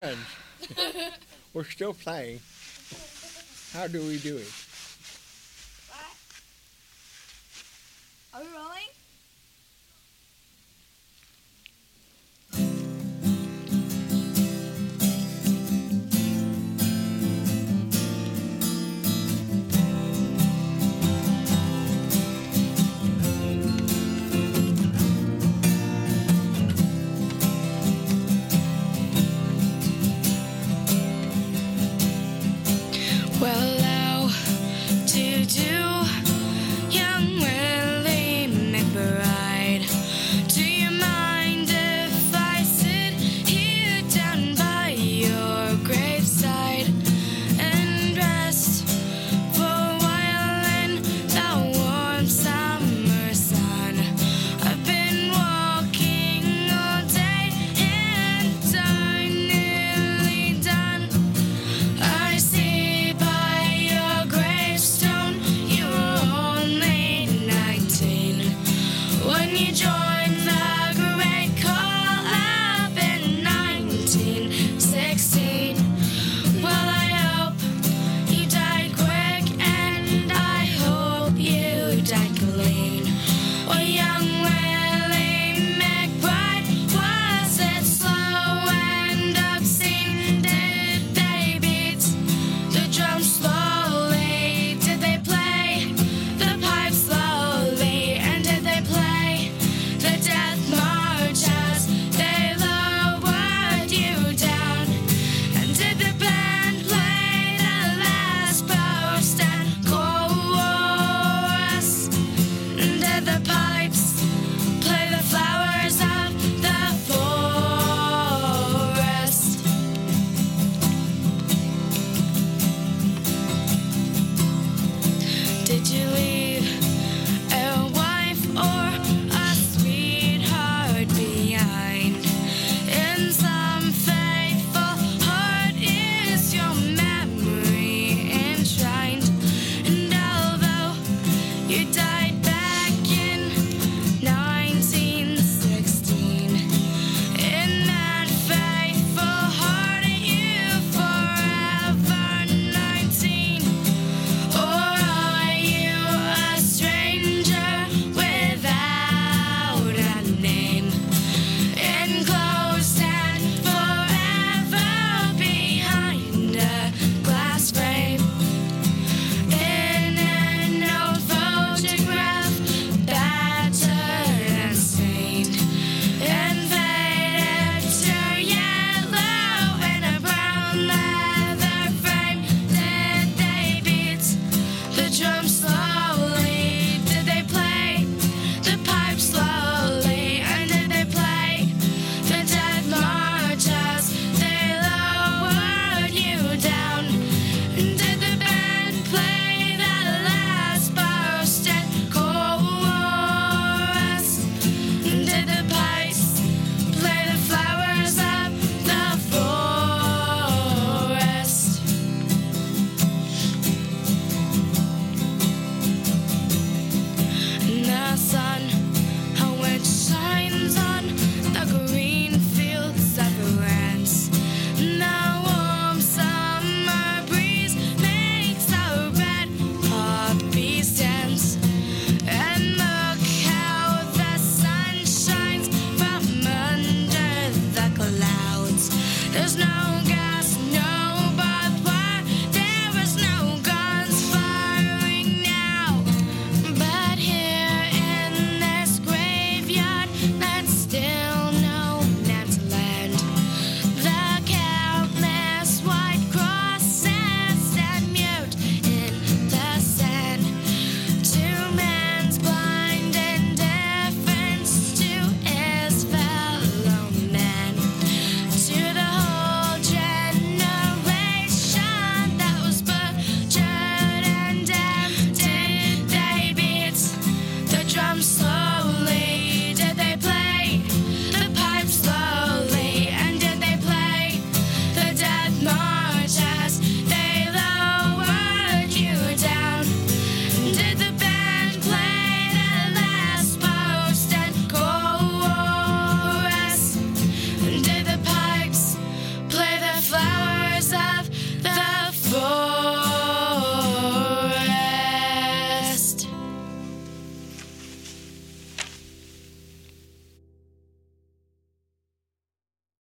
friends. We're still playing. How do we do it?